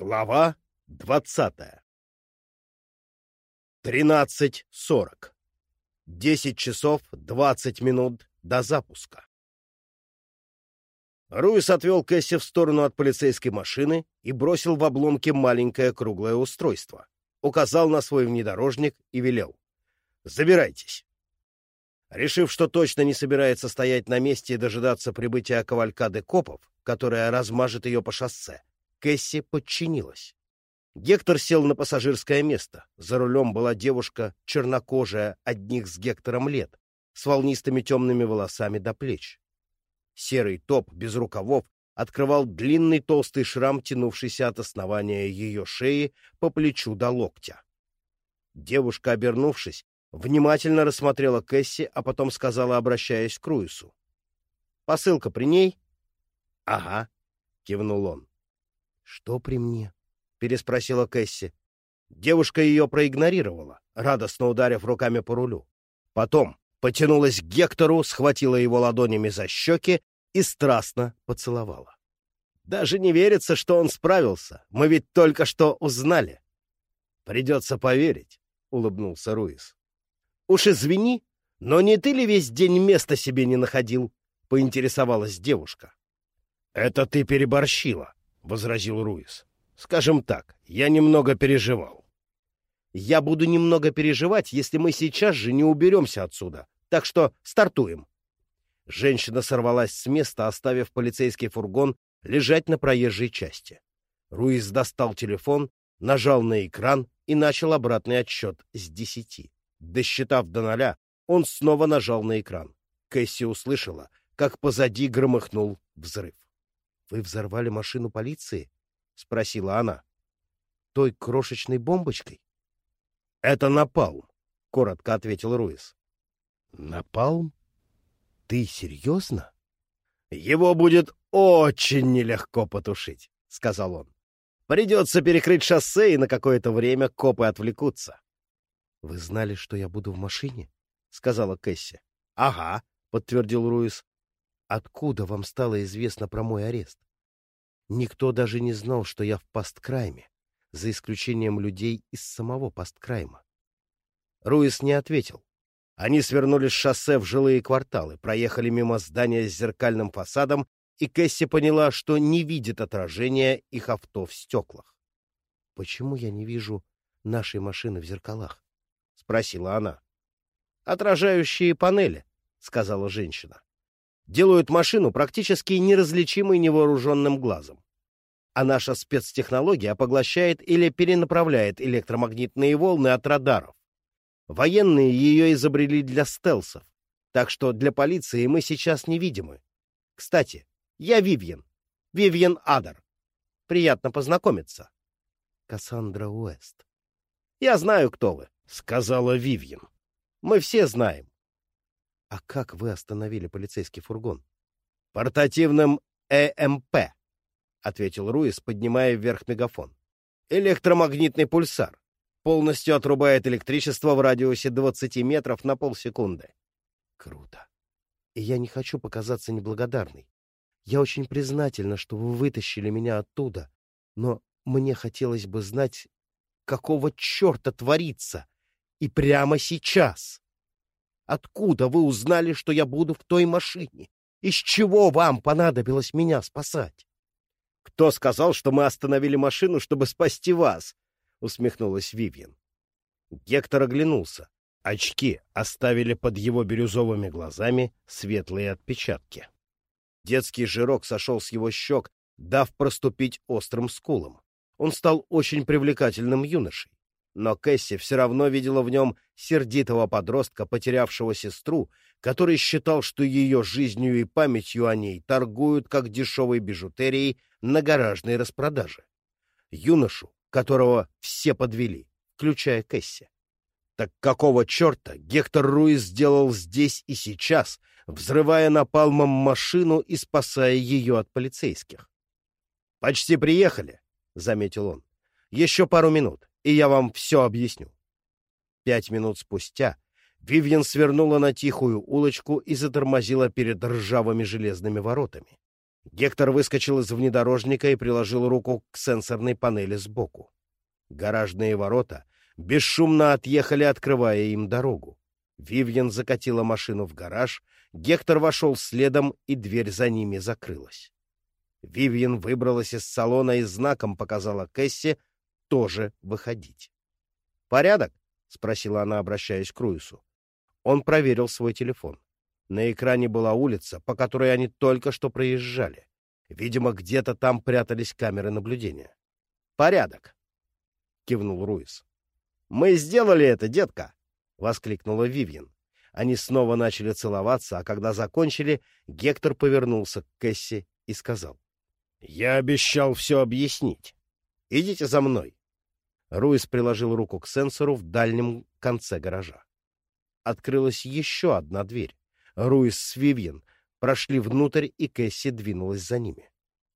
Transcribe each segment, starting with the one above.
Глава двадцатая. Тринадцать сорок. Десять часов двадцать минут до запуска. Руис отвел Кэсси в сторону от полицейской машины и бросил в обломки маленькое круглое устройство. Указал на свой внедорожник и велел. «Забирайтесь». Решив, что точно не собирается стоять на месте и дожидаться прибытия кавалькады копов, которая размажет ее по шоссе, Кэсси подчинилась. Гектор сел на пассажирское место. За рулем была девушка, чернокожая, одних с Гектором лет, с волнистыми темными волосами до плеч. Серый топ без рукавов открывал длинный толстый шрам, тянувшийся от основания ее шеи по плечу до локтя. Девушка, обернувшись, внимательно рассмотрела Кэсси, а потом сказала, обращаясь к Руису. «Посылка при ней?» «Ага», — кивнул он. «Что при мне?» — переспросила Кэсси. Девушка ее проигнорировала, радостно ударив руками по рулю. Потом потянулась к Гектору, схватила его ладонями за щеки и страстно поцеловала. «Даже не верится, что он справился. Мы ведь только что узнали». «Придется поверить», — улыбнулся Руис. «Уж извини, но не ты ли весь день места себе не находил?» — поинтересовалась девушка. «Это ты переборщила», — возразил Руис. «Скажем так, я немного переживал». «Я буду немного переживать, если мы сейчас же не уберемся отсюда. Так что стартуем». Женщина сорвалась с места, оставив полицейский фургон лежать на проезжей части. Руис достал телефон, нажал на экран и начал обратный отсчет с десяти. Досчитав до ноля, он снова нажал на экран. Кэсси услышала, как позади громыхнул взрыв. Вы взорвали машину полиции? — спросила она. — Той крошечной бомбочкой? — Это напалм, — коротко ответил Руис. — Напалм? Ты серьезно? — Его будет очень нелегко потушить, — сказал он. — Придется перекрыть шоссе, и на какое-то время копы отвлекутся. — Вы знали, что я буду в машине? — сказала Кэсси. — Ага, — подтвердил Руис. Откуда вам стало известно про мой арест? Никто даже не знал, что я в посткрайме, за исключением людей из самого посткрайма. Руис не ответил. Они свернули с шоссе в жилые кварталы, проехали мимо здания с зеркальным фасадом, и Кэсси поняла, что не видит отражения их авто в стеклах. — Почему я не вижу нашей машины в зеркалах? — спросила она. — Отражающие панели, — сказала женщина делают машину практически неразличимой невооруженным глазом. А наша спецтехнология поглощает или перенаправляет электромагнитные волны от радаров. Военные ее изобрели для стелсов, так что для полиции мы сейчас невидимы. Кстати, я Вивьен, Вивьен Адар. Приятно познакомиться. Кассандра Уэст. Я знаю, кто вы, — сказала Вивьен. Мы все знаем. «А как вы остановили полицейский фургон?» «Портативным ЭМП», — ответил Руис, поднимая вверх мегафон. «Электромагнитный пульсар. Полностью отрубает электричество в радиусе 20 метров на полсекунды». «Круто. И я не хочу показаться неблагодарной. Я очень признательна, что вы вытащили меня оттуда, но мне хотелось бы знать, какого черта творится, и прямо сейчас». Откуда вы узнали, что я буду в той машине? Из чего вам понадобилось меня спасать? — Кто сказал, что мы остановили машину, чтобы спасти вас? — усмехнулась Вивьен. Гектор оглянулся. Очки оставили под его бирюзовыми глазами светлые отпечатки. Детский жирок сошел с его щек, дав проступить острым скулам. Он стал очень привлекательным юношей. Но Кэсси все равно видела в нем сердитого подростка, потерявшего сестру, который считал, что ее жизнью и памятью о ней торгуют как дешевой бижутерией на гаражной распродаже. Юношу, которого все подвели, включая Кэсси. Так какого черта Гектор Руис сделал здесь и сейчас, взрывая напалмом машину и спасая ее от полицейских? «Почти приехали», — заметил он. «Еще пару минут и я вам все объясню. Пять минут спустя Вивьен свернула на тихую улочку и затормозила перед ржавыми железными воротами. Гектор выскочил из внедорожника и приложил руку к сенсорной панели сбоку. Гаражные ворота бесшумно отъехали, открывая им дорогу. Вивьен закатила машину в гараж, Гектор вошел следом, и дверь за ними закрылась. Вивьен выбралась из салона и знаком показала Кэсси тоже выходить. «Порядок?» — спросила она, обращаясь к Руису. Он проверил свой телефон. На экране была улица, по которой они только что проезжали. Видимо, где-то там прятались камеры наблюдения. «Порядок!» — кивнул Руис. «Мы сделали это, детка!» — воскликнула Вивьен. Они снова начали целоваться, а когда закончили, Гектор повернулся к Кэсси и сказал. «Я обещал все объяснить. Идите за мной». Руис приложил руку к сенсору в дальнем конце гаража. Открылась еще одна дверь. Руис с Вивьен прошли внутрь, и Кэсси двинулась за ними.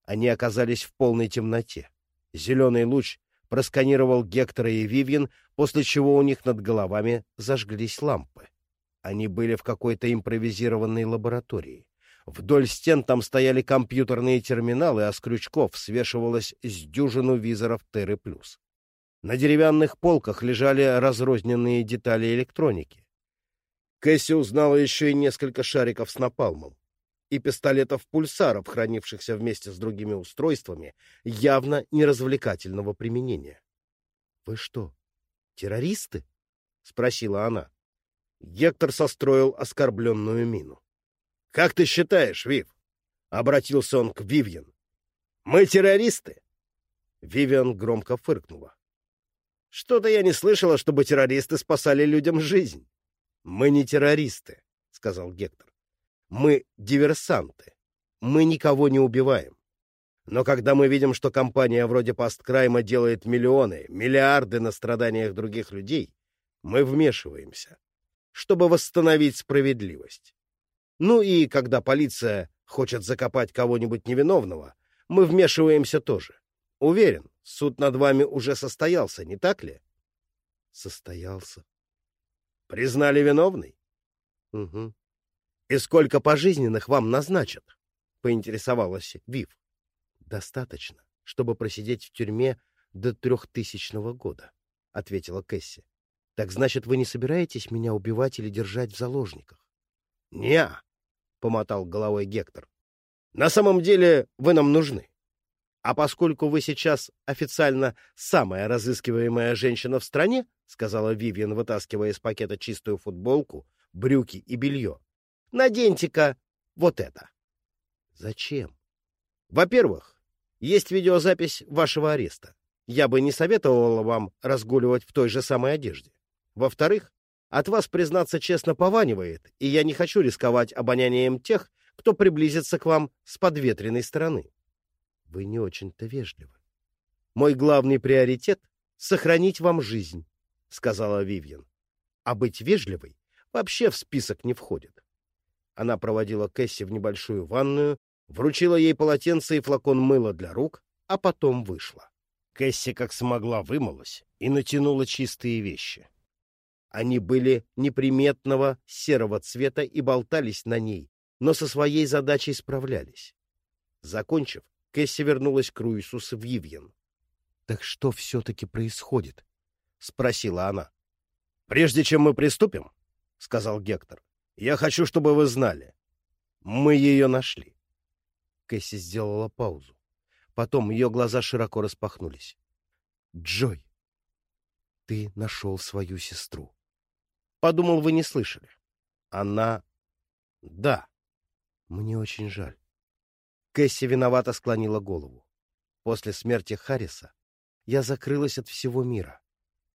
Они оказались в полной темноте. Зеленый луч просканировал Гектора и Вивьен, после чего у них над головами зажглись лампы. Они были в какой-то импровизированной лаборатории. Вдоль стен там стояли компьютерные терминалы, а с крючков свешивалось с дюжину визоров Терры Плюс. На деревянных полках лежали разрозненные детали электроники. Кэсси узнала еще и несколько шариков с напалмом и пистолетов-пульсаров, хранившихся вместе с другими устройствами, явно неразвлекательного применения. — Вы что, террористы? — спросила она. Гектор состроил оскорбленную мину. — Как ты считаешь, Вив? — обратился он к Вивьен. — Мы террористы? Вивиан громко фыркнула. — Что-то я не слышала, чтобы террористы спасали людям жизнь. — Мы не террористы, — сказал Гектор. — Мы диверсанты. Мы никого не убиваем. Но когда мы видим, что компания вроде Пасткрайма делает миллионы, миллиарды на страданиях других людей, мы вмешиваемся, чтобы восстановить справедливость. Ну и когда полиция хочет закопать кого-нибудь невиновного, мы вмешиваемся тоже. Уверен, суд над вами уже состоялся, не так ли? Состоялся. Признали виновный? Угу. И сколько пожизненных вам назначат? Поинтересовалась Вив. Достаточно, чтобы просидеть в тюрьме до трехтысячного года, ответила Кэсси. Так значит, вы не собираетесь меня убивать или держать в заложниках? Не, помотал головой Гектор. На самом деле вы нам нужны. А поскольку вы сейчас официально самая разыскиваемая женщина в стране, сказала Вивиан, вытаскивая из пакета чистую футболку, брюки и белье, наденьте-ка вот это. Зачем? Во-первых, есть видеозапись вашего ареста. Я бы не советовала вам разгуливать в той же самой одежде. Во-вторых, от вас, признаться честно, пованивает, и я не хочу рисковать обонянием тех, кто приблизится к вам с подветренной стороны. Вы не очень-то вежливы. Мой главный приоритет — сохранить вам жизнь, — сказала Вивьен. А быть вежливой вообще в список не входит. Она проводила Кэсси в небольшую ванную, вручила ей полотенце и флакон мыла для рук, а потом вышла. Кэсси как смогла вымылась и натянула чистые вещи. Они были неприметного серого цвета и болтались на ней, но со своей задачей справлялись. Закончив, Кэсси вернулась к Руису с Вивьен. — Так что все-таки происходит? — спросила она. — Прежде чем мы приступим, — сказал Гектор, — я хочу, чтобы вы знали. Мы ее нашли. Кэсси сделала паузу. Потом ее глаза широко распахнулись. — Джой, ты нашел свою сестру. Подумал, вы не слышали. Она... Да. Мне очень жаль. Кэсси виновато склонила голову. После смерти Харриса я закрылась от всего мира.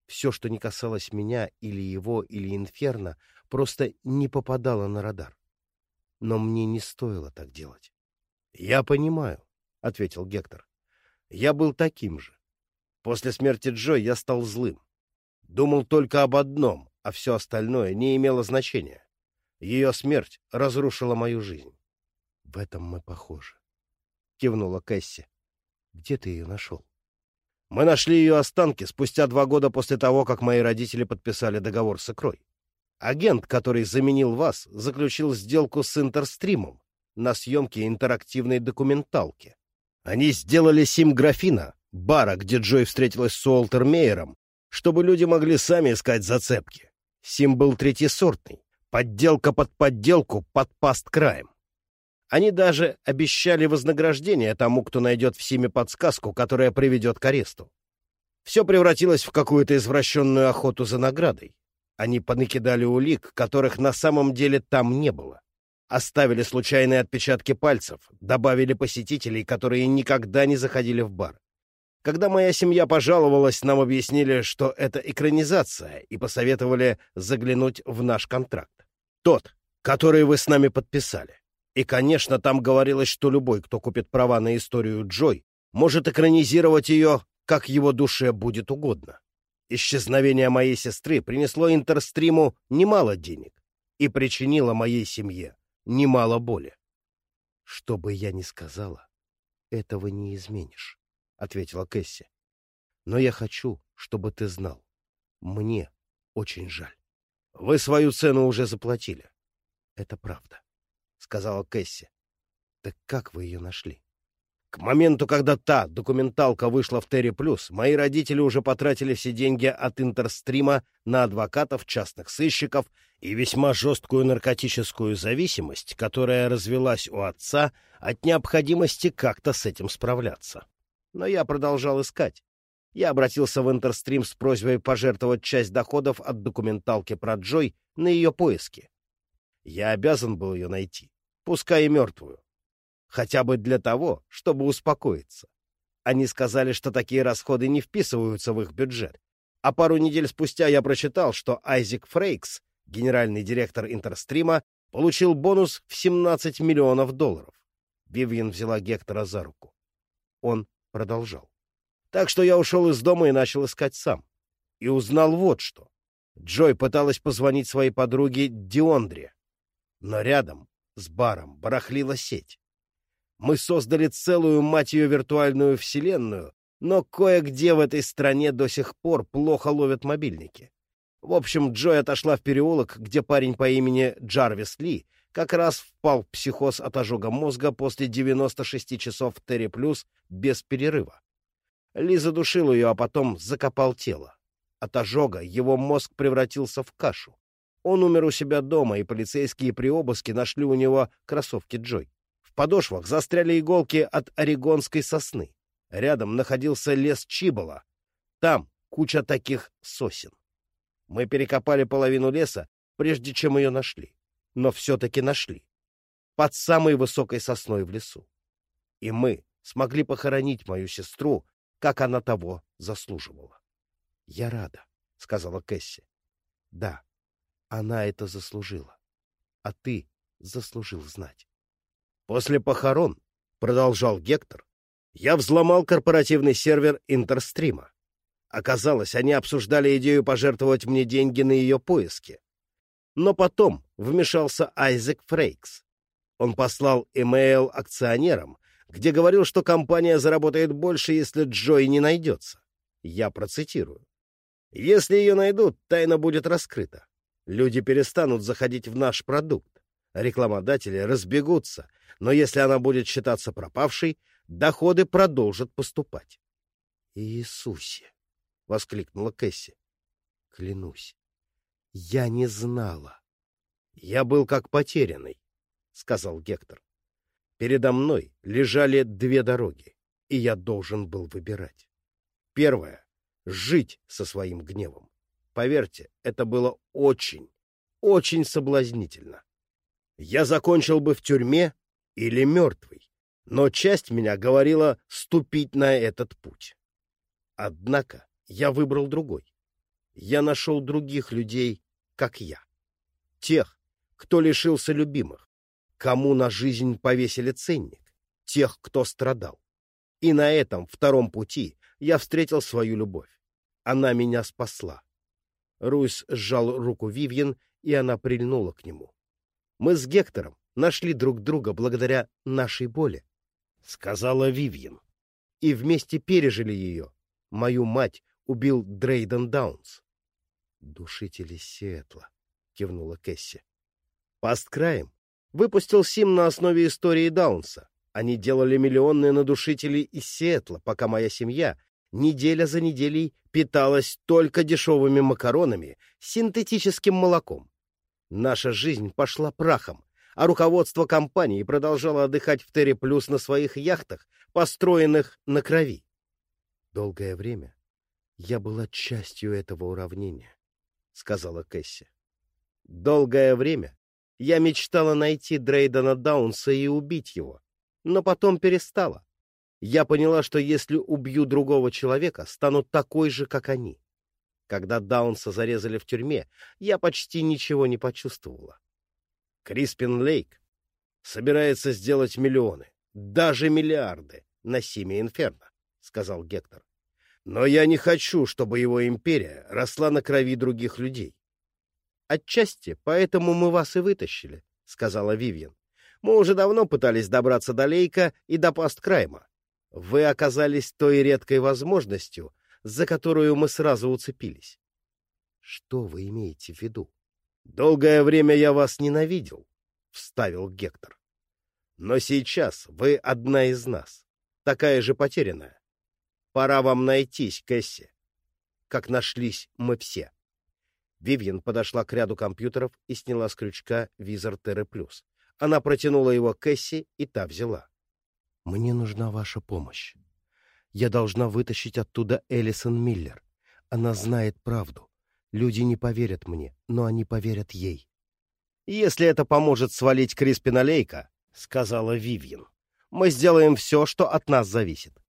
Все, что не касалось меня или его, или Инферно, просто не попадало на радар. Но мне не стоило так делать. — Я понимаю, — ответил Гектор. — Я был таким же. После смерти Джо я стал злым. Думал только об одном а все остальное не имело значения. Ее смерть разрушила мою жизнь. — В этом мы похожи, — кивнула Кэсси. — Где ты ее нашел? — Мы нашли ее останки спустя два года после того, как мои родители подписали договор с икрой. Агент, который заменил вас, заключил сделку с Интерстримом. на съемке интерактивной документалки. Они сделали сим графина, бара, где Джой встретилась с Уолтер Мейером, чтобы люди могли сами искать зацепки. Сим был третьесортный, подделка под подделку под паст краем. Они даже обещали вознаграждение тому, кто найдет в Симе подсказку, которая приведет к аресту. Все превратилось в какую-то извращенную охоту за наградой. Они понакидали улик, которых на самом деле там не было. Оставили случайные отпечатки пальцев, добавили посетителей, которые никогда не заходили в бар. Когда моя семья пожаловалась, нам объяснили, что это экранизация, и посоветовали заглянуть в наш контракт. Тот, который вы с нами подписали. И, конечно, там говорилось, что любой, кто купит права на историю Джой, может экранизировать ее, как его душе будет угодно. Исчезновение моей сестры принесло Интерстриму немало денег и причинило моей семье немало боли. — Что бы я ни сказала, этого не изменишь, — ответила Кэсси. — Но я хочу, чтобы ты знал. Мне очень жаль. Вы свою цену уже заплатили. — Это правда сказала Кэсси. «Так как вы ее нашли?» К моменту, когда та документалка вышла в Терри Плюс, мои родители уже потратили все деньги от Интерстрима на адвокатов, частных сыщиков и весьма жесткую наркотическую зависимость, которая развелась у отца от необходимости как-то с этим справляться. Но я продолжал искать. Я обратился в Интерстрим с просьбой пожертвовать часть доходов от документалки про Джой на ее поиски. Я обязан был ее найти пускай и мертвую. Хотя бы для того, чтобы успокоиться. Они сказали, что такие расходы не вписываются в их бюджет. А пару недель спустя я прочитал, что Айзек Фрейкс, генеральный директор Интерстрима, получил бонус в 17 миллионов долларов. Вивьен взяла Гектора за руку. Он продолжал. Так что я ушел из дома и начал искать сам. И узнал вот что. Джой пыталась позвонить своей подруге Диондре. Но рядом с баром барахлила сеть. Мы создали целую, мать ее, виртуальную вселенную, но кое-где в этой стране до сих пор плохо ловят мобильники. В общем, Джой отошла в переулок, где парень по имени Джарвис Ли как раз впал в психоз от ожога мозга после 96 часов Терри Плюс без перерыва. Ли задушил ее, а потом закопал тело. От ожога его мозг превратился в кашу. Он умер у себя дома, и полицейские при обыске нашли у него кроссовки Джой. В подошвах застряли иголки от орегонской сосны. Рядом находился лес Чибола. Там куча таких сосен. Мы перекопали половину леса, прежде чем ее нашли. Но все-таки нашли. Под самой высокой сосной в лесу. И мы смогли похоронить мою сестру, как она того заслуживала. — Я рада, — сказала Кэсси. — Да, она это заслужила. А ты заслужил знать. После похорон, — продолжал Гектор, — я взломал корпоративный сервер Интерстрима. Оказалось, они обсуждали идею пожертвовать мне деньги на ее поиски. Но потом вмешался Айзек Фрейкс. Он послал имейл акционерам, где говорил, что компания заработает больше, если Джой не найдется. Я процитирую. «Если ее найдут, тайна будет раскрыта. Люди перестанут заходить в наш продукт. Рекламодатели разбегутся, но если она будет считаться пропавшей, доходы продолжат поступать. — Иисусе! — воскликнула Кэсси. — Клянусь, я не знала. — Я был как потерянный, — сказал Гектор. Передо мной лежали две дороги, и я должен был выбирать. Первая — жить со своим гневом. Поверьте, это было очень, очень соблазнительно. Я закончил бы в тюрьме или мертвый, но часть меня говорила ступить на этот путь. Однако я выбрал другой. Я нашел других людей, как я. Тех, кто лишился любимых, кому на жизнь повесили ценник, тех, кто страдал. И на этом втором пути я встретил свою любовь. Она меня спасла. Руйс сжал руку Вивьен, и она прильнула к нему. «Мы с Гектором нашли друг друга благодаря нашей боли», — сказала Вивьен. «И вместе пережили ее. Мою мать убил Дрейден Даунс». «Душители Сиэтла», — кивнула Кэсси. «Пасткраем Выпустил Сим на основе истории Даунса. Они делали миллионные надушители из Сиэтла, пока моя семья неделя за неделей питалась только дешевыми макаронами, синтетическим молоком. Наша жизнь пошла прахом, а руководство компании продолжало отдыхать в Терри Плюс на своих яхтах, построенных на крови. Долгое время я была частью этого уравнения, — сказала Кэсси. Долгое время я мечтала найти Дрейдена Даунса и убить его, но потом перестала. Я поняла, что если убью другого человека, стану такой же, как они. Когда Даунса зарезали в тюрьме, я почти ничего не почувствовала. Криспин Лейк собирается сделать миллионы, даже миллиарды на Симе Инферно, — сказал Гектор. Но я не хочу, чтобы его империя росла на крови других людей. Отчасти поэтому мы вас и вытащили, — сказала Вивьен. Мы уже давно пытались добраться до Лейка и до Пасткрайма. Вы оказались той редкой возможностью, за которую мы сразу уцепились. Что вы имеете в виду? Долгое время я вас ненавидел, — вставил Гектор. Но сейчас вы одна из нас, такая же потерянная. Пора вам найтись, Кэсси, как нашлись мы все. Вивьен подошла к ряду компьютеров и сняла с крючка визор Терры Плюс. Она протянула его Кэсси, и та взяла. Мне нужна ваша помощь. Я должна вытащить оттуда Элисон Миллер. Она знает правду. Люди не поверят мне, но они поверят ей. «Если это поможет свалить Криспина Лейка», — сказала Вивьен, — «мы сделаем все, что от нас зависит.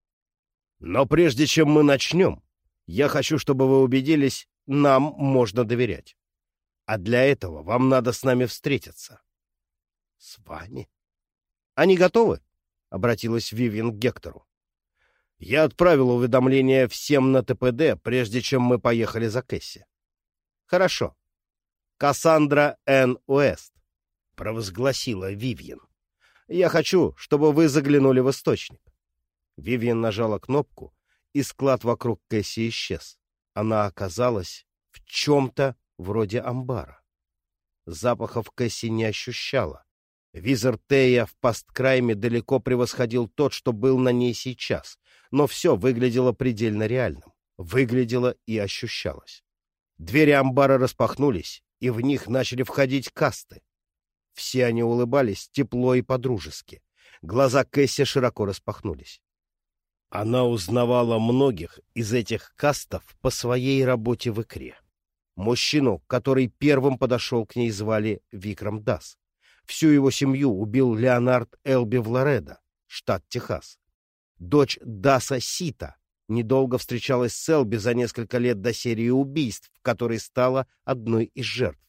Но прежде чем мы начнем, я хочу, чтобы вы убедились, нам можно доверять. А для этого вам надо с нами встретиться». «С вами?» «Они готовы?» — обратилась Вивьен к Гектору. «Я отправил уведомление всем на ТПД, прежде чем мы поехали за Кэсси». «Хорошо. Кассандра Н. Уэст», — провозгласила Вивьен. «Я хочу, чтобы вы заглянули в источник». Вивьен нажала кнопку, и склад вокруг Кэсси исчез. Она оказалась в чем-то вроде амбара. Запахов Кэсси не ощущала. Визор Тея в пасткрайме далеко превосходил тот, что был на ней сейчас, но все выглядело предельно реальным, выглядело и ощущалось. Двери амбара распахнулись, и в них начали входить касты. Все они улыбались тепло и подружески. Глаза Кэсси широко распахнулись. Она узнавала многих из этих кастов по своей работе в икре. Мужчину, который первым подошел к ней, звали Викрам Дас. Всю его семью убил Леонард Элби Влореда, штат Техас. Дочь Даса Сита недолго встречалась с Элби за несколько лет до серии убийств, в которой стала одной из жертв.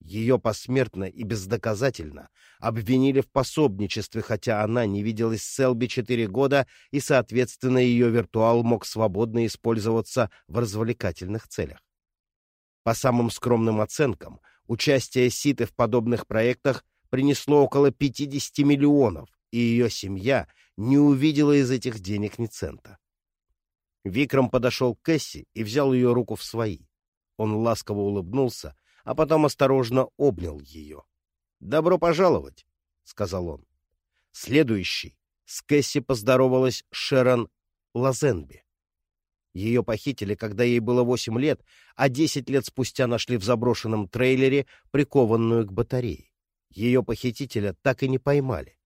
Ее посмертно и бездоказательно обвинили в пособничестве, хотя она не виделась с Селби четыре года, и, соответственно, ее виртуал мог свободно использоваться в развлекательных целях. По самым скромным оценкам, участие Ситы в подобных проектах принесло около 50 миллионов, и ее семья не увидела из этих денег ни цента. Викрам подошел к Кэсси и взял ее руку в свои. Он ласково улыбнулся, а потом осторожно обнял ее. «Добро пожаловать», — сказал он. Следующий с Кэсси поздоровалась Шерон Лазенби. Ее похитили, когда ей было восемь лет, а десять лет спустя нашли в заброшенном трейлере, прикованную к батарее. Ее похитителя так и не поймали.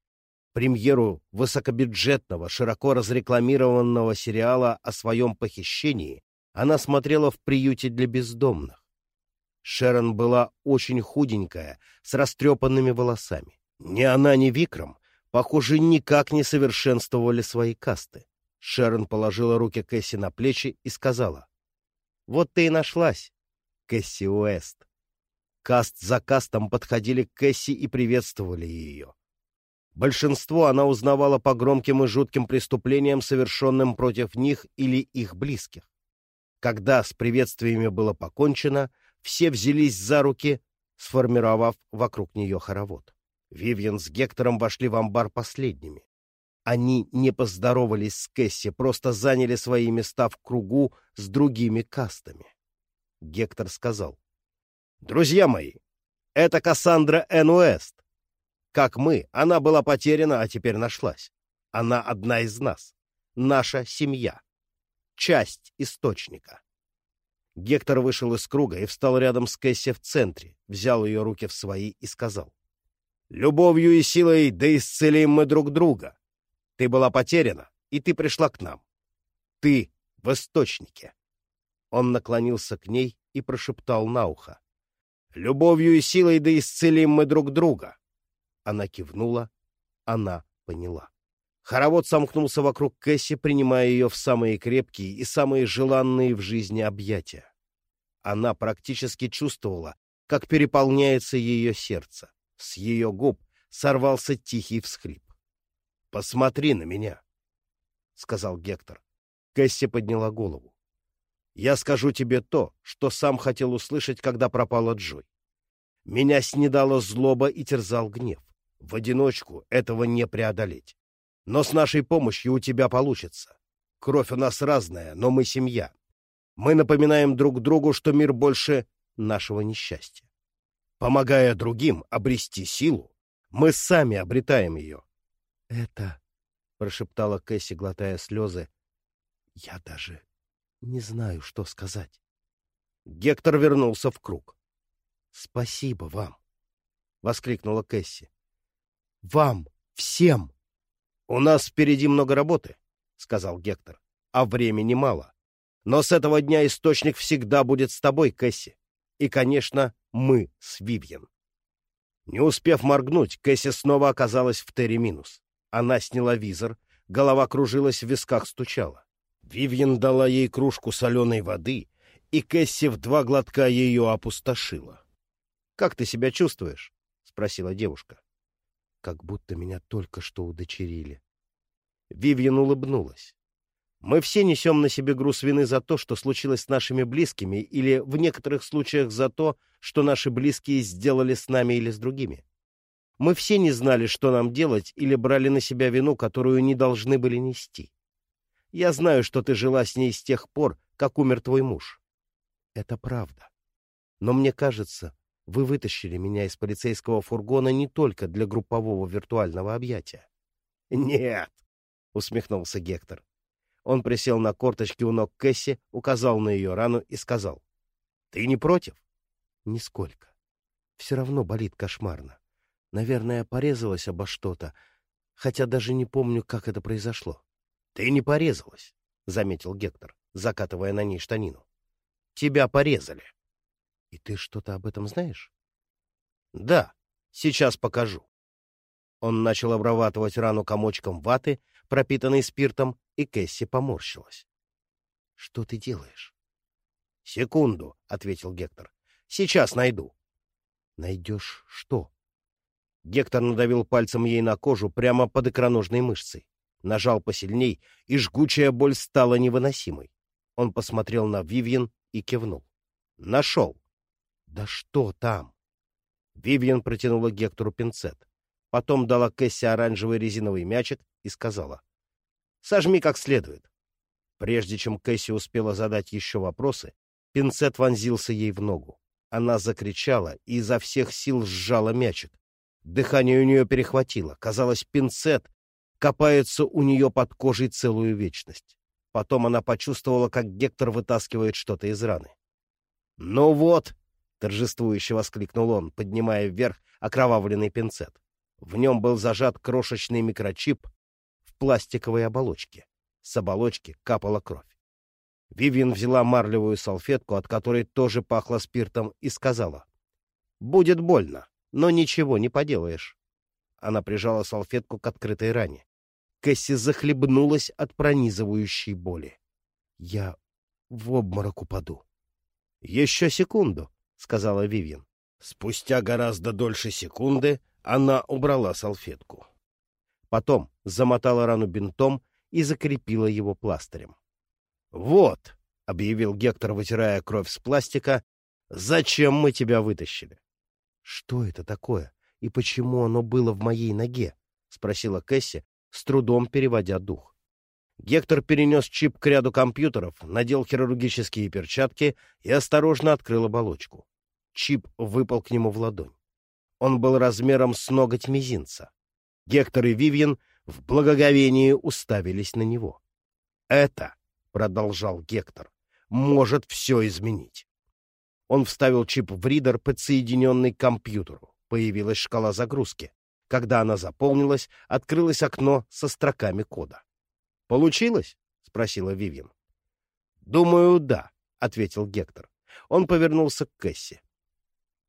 Премьеру высокобюджетного, широко разрекламированного сериала о своем похищении она смотрела в приюте для бездомных. Шерон была очень худенькая, с растрепанными волосами. Ни она, ни Викрам, похоже, никак не совершенствовали свои касты. Шерон положила руки Кэсси на плечи и сказала. — Вот ты и нашлась, Кэсси Уэст. Каст за кастом подходили к Кэсси и приветствовали ее. Большинство она узнавала по громким и жутким преступлениям, совершенным против них или их близких. Когда с приветствиями было покончено, все взялись за руки, сформировав вокруг нее хоровод. Вивьен с Гектором вошли в амбар последними. Они не поздоровались с Кэсси, просто заняли свои места в кругу с другими кастами. Гектор сказал, Друзья мои, это Кассандра Эн Уэст. Как мы, она была потеряна, а теперь нашлась. Она одна из нас. Наша семья. Часть источника. Гектор вышел из круга и встал рядом с Кэсси в центре, взял ее руки в свои и сказал. «Любовью и силой да исцелим мы друг друга. Ты была потеряна, и ты пришла к нам. Ты в источнике». Он наклонился к ней и прошептал на ухо. «Любовью и силой да исцелим мы друг друга». Она кивнула, она поняла. Хоровод сомкнулся вокруг Кэсси, принимая ее в самые крепкие и самые желанные в жизни объятия. Она практически чувствовала, как переполняется ее сердце. С ее губ сорвался тихий всхлип. «Посмотри на меня», — сказал Гектор. Кэсси подняла голову. «Я скажу тебе то, что сам хотел услышать, когда пропала Джой. Меня снедала злоба и терзал гнев. В одиночку этого не преодолеть. Но с нашей помощью у тебя получится. Кровь у нас разная, но мы семья. Мы напоминаем друг другу, что мир больше нашего несчастья. Помогая другим обрести силу, мы сами обретаем ее. — Это, — прошептала Кэсси, глотая слезы, — я даже не знаю, что сказать. Гектор вернулся в круг. — Спасибо вам, — воскликнула Кэсси. — Вам, всем! «У нас впереди много работы», — сказал Гектор, — «а времени мало. Но с этого дня источник всегда будет с тобой, Кэсси. И, конечно, мы с Вивьен». Не успев моргнуть, Кэсси снова оказалась в Терри минус. Она сняла визор, голова кружилась, в висках стучала. Вивьен дала ей кружку соленой воды, и Кэсси в два глотка ее опустошила. «Как ты себя чувствуешь?» — спросила девушка как будто меня только что удочерили. Вивьен улыбнулась. Мы все несем на себе груз вины за то, что случилось с нашими близкими, или в некоторых случаях за то, что наши близкие сделали с нами или с другими. Мы все не знали, что нам делать, или брали на себя вину, которую не должны были нести. Я знаю, что ты жила с ней с тех пор, как умер твой муж. Это правда. Но мне кажется, вы вытащили меня из полицейского фургона не только для группового виртуального объятия. — Нет, — усмехнулся Гектор. Он присел на корточки у ног Кэсси, указал на ее рану и сказал. — Ты не против? — Нисколько. Все равно болит кошмарно. Наверное, порезалась обо что-то, хотя даже не помню, как это произошло. — Ты не порезалась, — заметил Гектор, закатывая на ней штанину. — Тебя порезали. — и ты что-то об этом знаешь? Да, сейчас покажу. Он начал обрабатывать рану комочком ваты, пропитанной спиртом, и Кэсси поморщилась. — Что ты делаешь? — Секунду, — ответил Гектор. — Сейчас найду. — Найдешь что? Гектор надавил пальцем ей на кожу прямо под икроножной мышцей. Нажал посильней, и жгучая боль стала невыносимой. Он посмотрел на Вивьен и кивнул. — Нашел. «Да что там?» Вивьен протянула Гектору пинцет. Потом дала Кэсси оранжевый резиновый мячик и сказала. «Сожми как следует». Прежде чем Кэсси успела задать еще вопросы, пинцет вонзился ей в ногу. Она закричала и изо всех сил сжала мячик. Дыхание у нее перехватило. Казалось, пинцет копается у нее под кожей целую вечность. Потом она почувствовала, как Гектор вытаскивает что-то из раны. «Ну вот», торжествующе воскликнул он, поднимая вверх окровавленный пинцет. В нем был зажат крошечный микрочип в пластиковой оболочке. С оболочки капала кровь. Вивьен взяла марлевую салфетку, от которой тоже пахло спиртом, и сказала. «Будет больно, но ничего не поделаешь». Она прижала салфетку к открытой ране. Кэсси захлебнулась от пронизывающей боли. «Я в обморок упаду». «Еще секунду», сказала Вивьен. Спустя гораздо дольше секунды она убрала салфетку. Потом замотала рану бинтом и закрепила его пластырем. «Вот», — объявил Гектор, вытирая кровь с пластика, — «зачем мы тебя вытащили?» «Что это такое? И почему оно было в моей ноге?» — спросила Кэсси, с трудом переводя дух. Гектор перенес чип к ряду компьютеров, надел хирургические перчатки и осторожно открыл оболочку. Чип выпал к нему в ладонь. Он был размером с ноготь мизинца. Гектор и Вивьен в благоговении уставились на него. «Это», — продолжал Гектор, — «может все изменить». Он вставил чип в ридер, подсоединенный к компьютеру. Появилась шкала загрузки. Когда она заполнилась, открылось окно со строками кода. «Получилось?» — спросила Вивьен. «Думаю, да», — ответил Гектор. Он повернулся к Кэсси.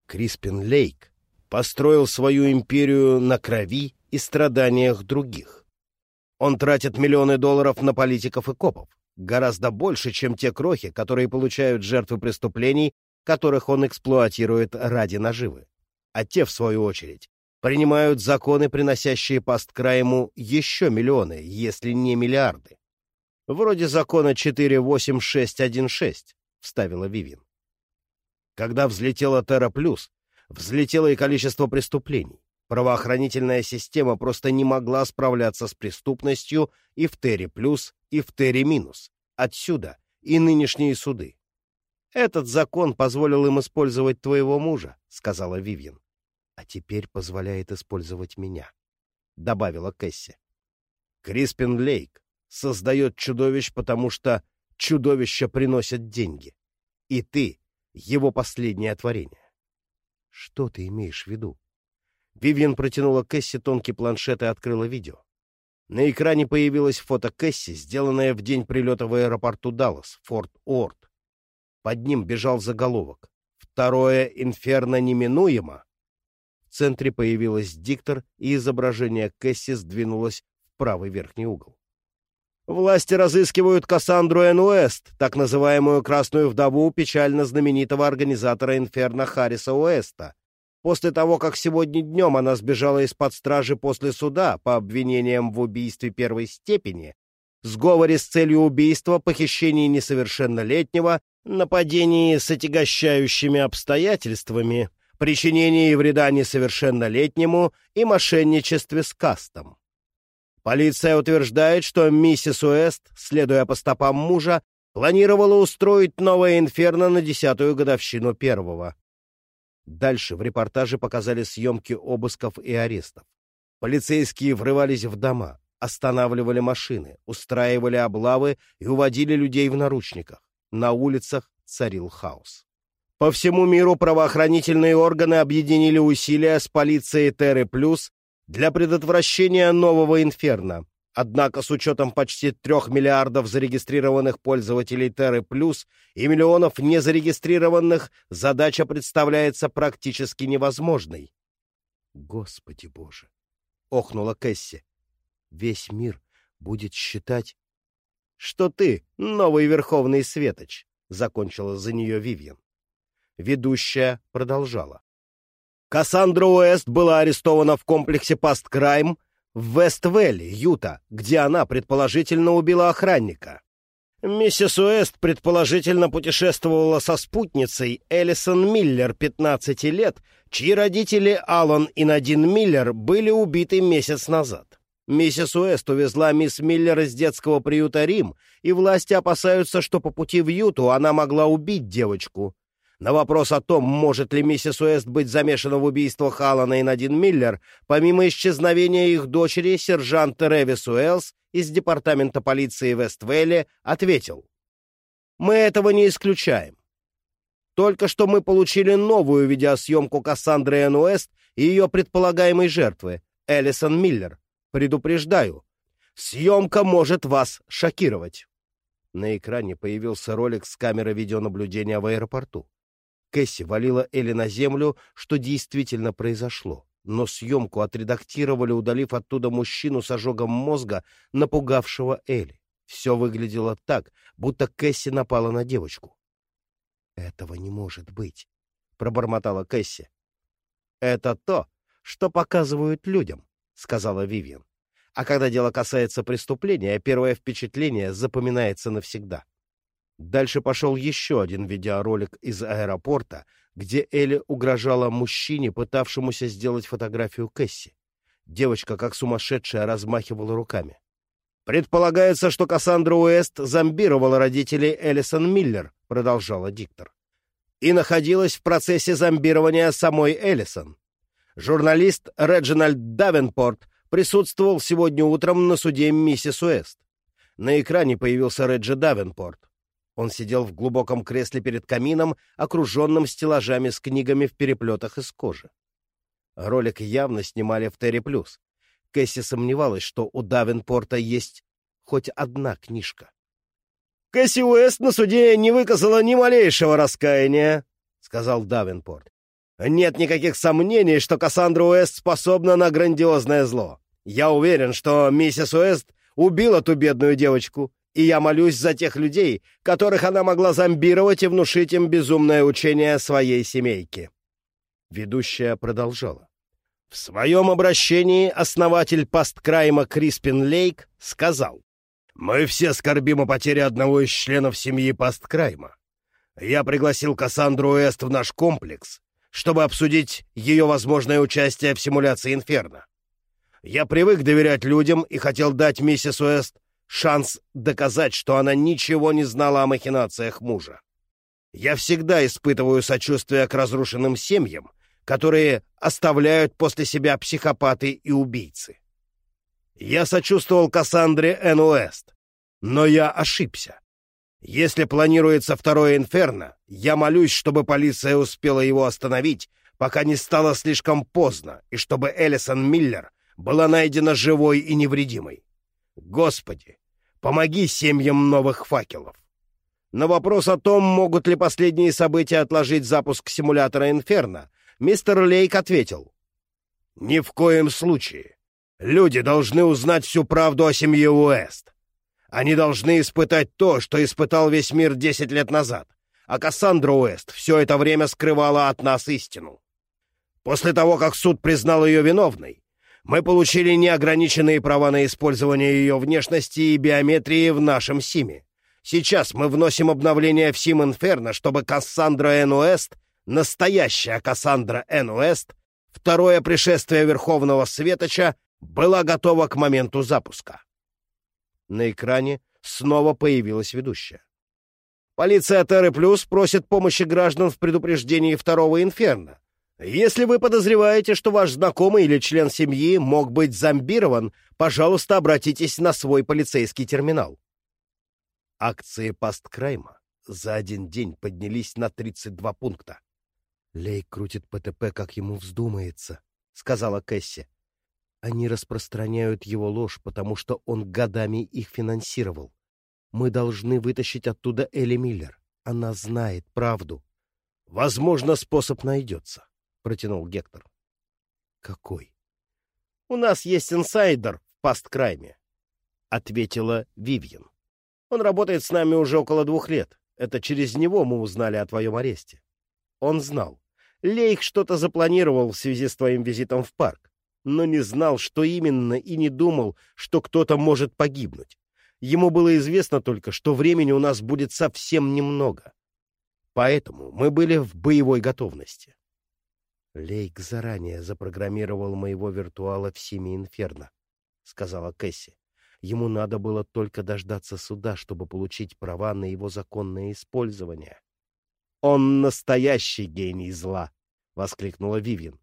Криспин Лейк построил свою империю на крови и страданиях других. Он тратит миллионы долларов на политиков и копов, гораздо больше, чем те крохи, которые получают жертвы преступлений, которых он эксплуатирует ради наживы. А те, в свою очередь, принимают законы, приносящие посткраему еще миллионы, если не миллиарды. Вроде закона 48616, — вставила Вивин. Когда взлетела Терра Плюс, взлетело и количество преступлений. Правоохранительная система просто не могла справляться с преступностью и в Терре Плюс, и в Терре Минус. Отсюда и нынешние суды. «Этот закон позволил им использовать твоего мужа», — сказала Вивьен. «А теперь позволяет использовать меня», — добавила Кэсси. Криспин Лейк создает чудовищ, потому что чудовища приносят деньги. И ты — его последнее творение. Что ты имеешь в виду? Вивьен протянула Кэсси тонкий планшет и открыла видео. На экране появилось фото Кэсси, сделанное в день прилета в аэропорту Даллас, Форт Уорд. Под ним бежал заголовок «Второе инферно неминуемо». Центре появилась диктор, и изображение Кэсси сдвинулось в правый верхний угол. Власти разыскивают Кассандру Эн Уэст, так называемую «красную вдову» печально знаменитого организатора «Инферно» Харриса Уэста. После того, как сегодня днем она сбежала из-под стражи после суда по обвинениям в убийстве первой степени, сговоре с целью убийства, похищении несовершеннолетнего, нападении с отягощающими обстоятельствами, причинении вреда несовершеннолетнему и мошенничестве с кастом. Полиция утверждает, что миссис Уэст, следуя по стопам мужа, планировала устроить новое инферно на десятую годовщину первого. Дальше в репортаже показали съемки обысков и арестов. Полицейские врывались в дома, останавливали машины, устраивали облавы и уводили людей в наручниках. На улицах царил хаос. По всему миру правоохранительные органы объединили усилия с полицией Терры Плюс для предотвращения нового инферно. Однако с учетом почти трех миллиардов зарегистрированных пользователей Терры Плюс и миллионов незарегистрированных, задача представляется практически невозможной. «Господи Боже!» — охнула Кэсси. «Весь мир будет считать...» «Что ты, новый Верховный Светоч!» — закончила за нее Вивьен. Ведущая продолжала. Кассандра Уэст была арестована в комплексе Пасткрайм в Вест-Вэлли, Юта, где она предположительно убила охранника. Миссис Уэст предположительно путешествовала со спутницей Элисон Миллер, 15 лет, чьи родители Алан и Надин Миллер были убиты месяц назад. Миссис Уэст увезла мисс Миллер из детского приюта Рим, и власти опасаются, что по пути в Юту она могла убить девочку. На вопрос о том, может ли миссис Уэст быть замешана в убийствах Аллана и Надин Миллер, помимо исчезновения их дочери, сержант Рэвис Уэллс из департамента полиции Вествелли ответил. «Мы этого не исключаем. Только что мы получили новую видеосъемку Кассандры Энн Уэст и ее предполагаемой жертвы, Элисон Миллер. Предупреждаю, съемка может вас шокировать». На экране появился ролик с камеры видеонаблюдения в аэропорту. Кэсси валила Элли на землю, что действительно произошло. Но съемку отредактировали, удалив оттуда мужчину с ожогом мозга, напугавшего Элли. Все выглядело так, будто Кэсси напала на девочку. «Этого не может быть», — пробормотала Кэсси. «Это то, что показывают людям», — сказала Вивиан. «А когда дело касается преступления, первое впечатление запоминается навсегда». Дальше пошел еще один видеоролик из аэропорта, где Элли угрожала мужчине, пытавшемуся сделать фотографию Кэсси. Девочка, как сумасшедшая, размахивала руками. «Предполагается, что Кассандра Уэст зомбировала родителей Эллисон Миллер», — продолжала диктор. «И находилась в процессе зомбирования самой Эллисон. Журналист Реджинальд Давенпорт присутствовал сегодня утром на суде миссис Уэст. На экране появился Реджи Давенпорт. Он сидел в глубоком кресле перед камином, окруженным стеллажами с книгами в переплетах из кожи. Ролик явно снимали в Терри Плюс. Кэсси сомневалась, что у Давенпорта есть хоть одна книжка. «Кэсси Уэст на суде не выказала ни малейшего раскаяния», — сказал Давенпорт. «Нет никаких сомнений, что Кассандра Уэст способна на грандиозное зло. Я уверен, что миссис Уэст убила ту бедную девочку, и я молюсь за тех людей, которых она могла зомбировать и внушить им безумное учение своей семейки». Ведущая продолжала. В своем обращении основатель посткрайма Криспин Лейк сказал, «Мы все скорбим о потере одного из членов семьи посткрайма. Я пригласил Кассандру Эст в наш комплекс, чтобы обсудить ее возможное участие в симуляции Инферно. Я привык доверять людям и хотел дать миссис Уэст шанс доказать, что она ничего не знала о махинациях мужа. Я всегда испытываю сочувствие к разрушенным семьям, которые оставляют после себя психопаты и убийцы. Я сочувствовал Кассандре Эн Уэст, но я ошибся. Если планируется второе инферно, я молюсь, чтобы полиция успела его остановить, пока не стало слишком поздно, и чтобы Элисон Миллер была найдена живой и невредимой. Господи, помоги семьям новых факелов. На вопрос о том, могут ли последние события отложить запуск симулятора Инферно, мистер Лейк ответил. «Ни в коем случае. Люди должны узнать всю правду о семье Уэст. Они должны испытать то, что испытал весь мир десять лет назад, а Кассандра Уэст все это время скрывала от нас истину. После того, как суд признал ее виновной, мы получили неограниченные права на использование ее внешности и биометрии в нашем СИМе. Сейчас мы вносим обновление в СИМ Инферно, чтобы Кассандра Эн Уэст, настоящая Кассандра Эн Уэст, второе пришествие Верховного Светоча, была готова к моменту запуска. На экране снова появилась ведущая. Полиция Терры Плюс просит помощи граждан в предупреждении второго инферно. Если вы подозреваете, что ваш знакомый или член семьи мог быть зомбирован, пожалуйста, обратитесь на свой полицейский терминал. Акции посткрайма за один день поднялись на 32 пункта. «Лей крутит ПТП, как ему вздумается», — сказала Кэсси. «Они распространяют его ложь, потому что он годами их финансировал. Мы должны вытащить оттуда Элли Миллер. Она знает правду. Возможно, способ найдется протянул Гектор. «Какой?» «У нас есть инсайдер в пасткрайме», — ответила Вивьен. «Он работает с нами уже около двух лет. Это через него мы узнали о твоем аресте. Он знал. Лейх что-то запланировал в связи с твоим визитом в парк, но не знал, что именно, и не думал, что кто-то может погибнуть. Ему было известно только, что времени у нас будет совсем немного. Поэтому мы были в боевой готовности. Лейк заранее запрограммировал моего виртуала в Симе Инферно, — сказала Кэсси. Ему надо было только дождаться суда, чтобы получить права на его законное использование. — Он настоящий гений зла! — воскликнула Вивин.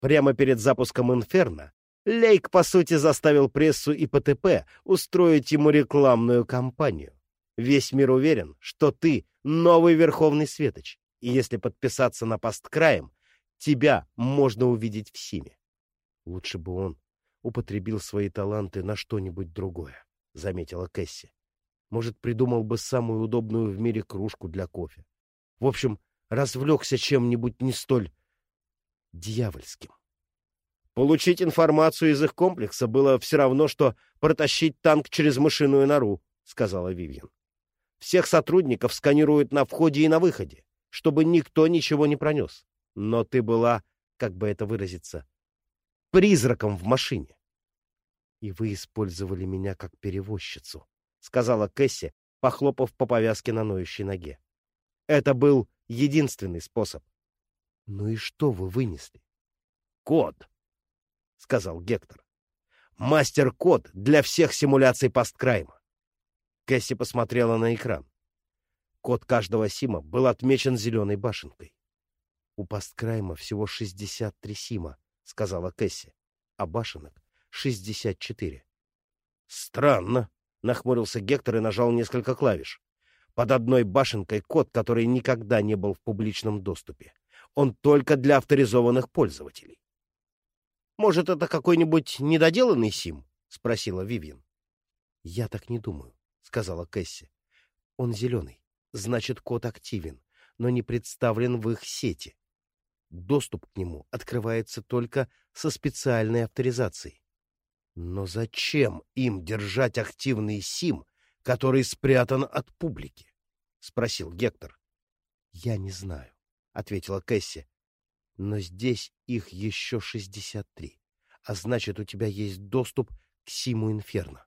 Прямо перед запуском Инферно Лейк, по сути, заставил прессу и ПТП устроить ему рекламную кампанию. Весь мир уверен, что ты — новый Верховный Светоч, и если подписаться на посткраем, Тебя можно увидеть в Симе. Лучше бы он употребил свои таланты на что-нибудь другое, — заметила Кэсси. Может, придумал бы самую удобную в мире кружку для кофе. В общем, развлекся чем-нибудь не столь дьявольским. Получить информацию из их комплекса было все равно, что протащить танк через мышиную нору, — сказала Вивьен. Всех сотрудников сканируют на входе и на выходе, чтобы никто ничего не пронес но ты была, как бы это выразиться, призраком в машине. — И вы использовали меня как перевозчицу, — сказала Кэсси, похлопав по повязке на ноющей ноге. Это был единственный способ. — Ну и что вы вынесли? — Код, — сказал Гектор. — Мастер-код для всех симуляций посткрайма. Кэсси посмотрела на экран. Код каждого сима был отмечен зеленой башенкой. У посткрайма всего 63 сима, сказала Кэсси. «А башенок — шестьдесят четыре». «Странно», — нахмурился Гектор и нажал несколько клавиш. Под одной башенкой код, который никогда не был в публичном доступе. Он только для авторизованных пользователей. «Может, это какой-нибудь недоделанный сим?» — спросила Вивьен. «Я так не думаю», — сказала Кэсси. «Он зеленый, значит, код активен, но не представлен в их сети. Доступ к нему открывается только со специальной авторизацией. Но зачем им держать активный СИМ, который спрятан от публики? — спросил Гектор. — Я не знаю, — ответила Кэсси. — Но здесь их еще шестьдесят три, а значит, у тебя есть доступ к Симу Инферно.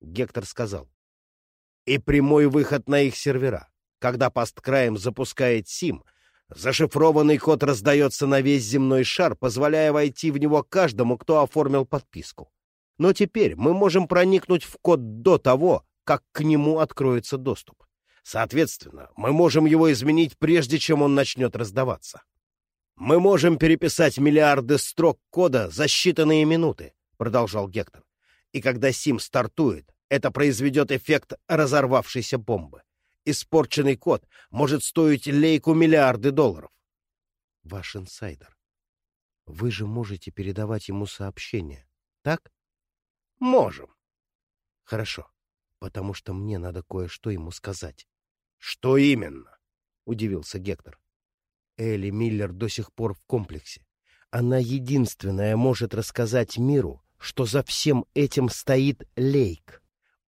Гектор сказал. — И прямой выход на их сервера. Когда посткраем запускает Сим — Зашифрованный код раздается на весь земной шар, позволяя войти в него каждому, кто оформил подписку. Но теперь мы можем проникнуть в код до того, как к нему откроется доступ. Соответственно, мы можем его изменить, прежде чем он начнет раздаваться. «Мы можем переписать миллиарды строк кода за считанные минуты», — продолжал Гектор. «И когда Сим стартует, это произведет эффект разорвавшейся бомбы. Испорченный код может стоить лейку миллиарды долларов. Ваш инсайдер. Вы же можете передавать ему сообщения, так? Можем. Хорошо, потому что мне надо кое-что ему сказать. Что именно? Удивился Гектор. Элли Миллер до сих пор в комплексе. Она единственная может рассказать миру, что за всем этим стоит Лейк.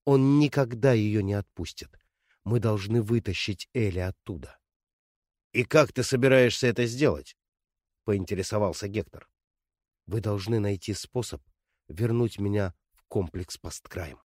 Он никогда ее не отпустит. Мы должны вытащить Эли оттуда. — И как ты собираешься это сделать? — поинтересовался Гектор. — Вы должны найти способ вернуть меня в комплекс посткраем.